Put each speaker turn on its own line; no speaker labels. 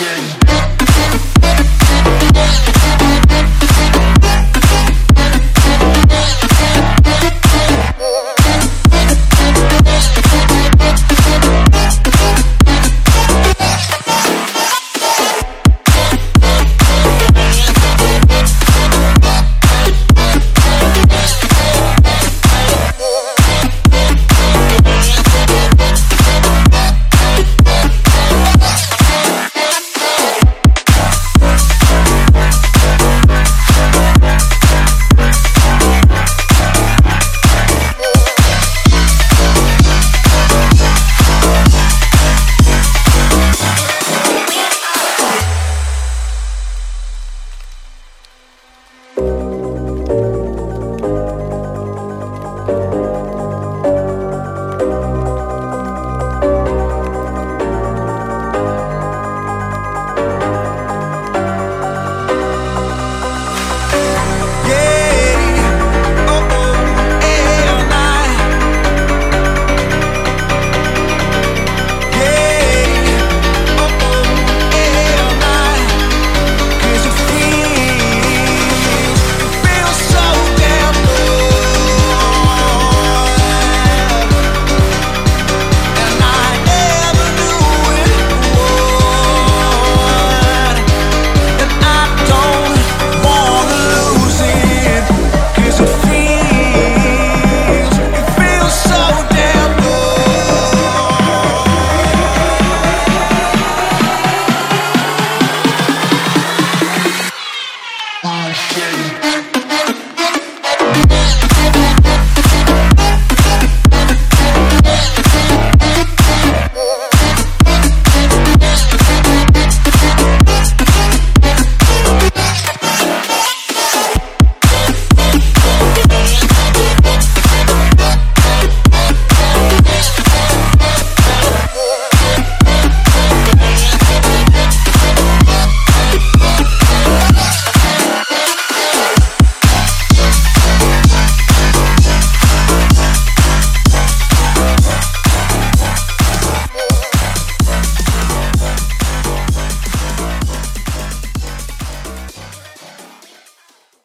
again.